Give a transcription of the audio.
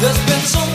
There's been so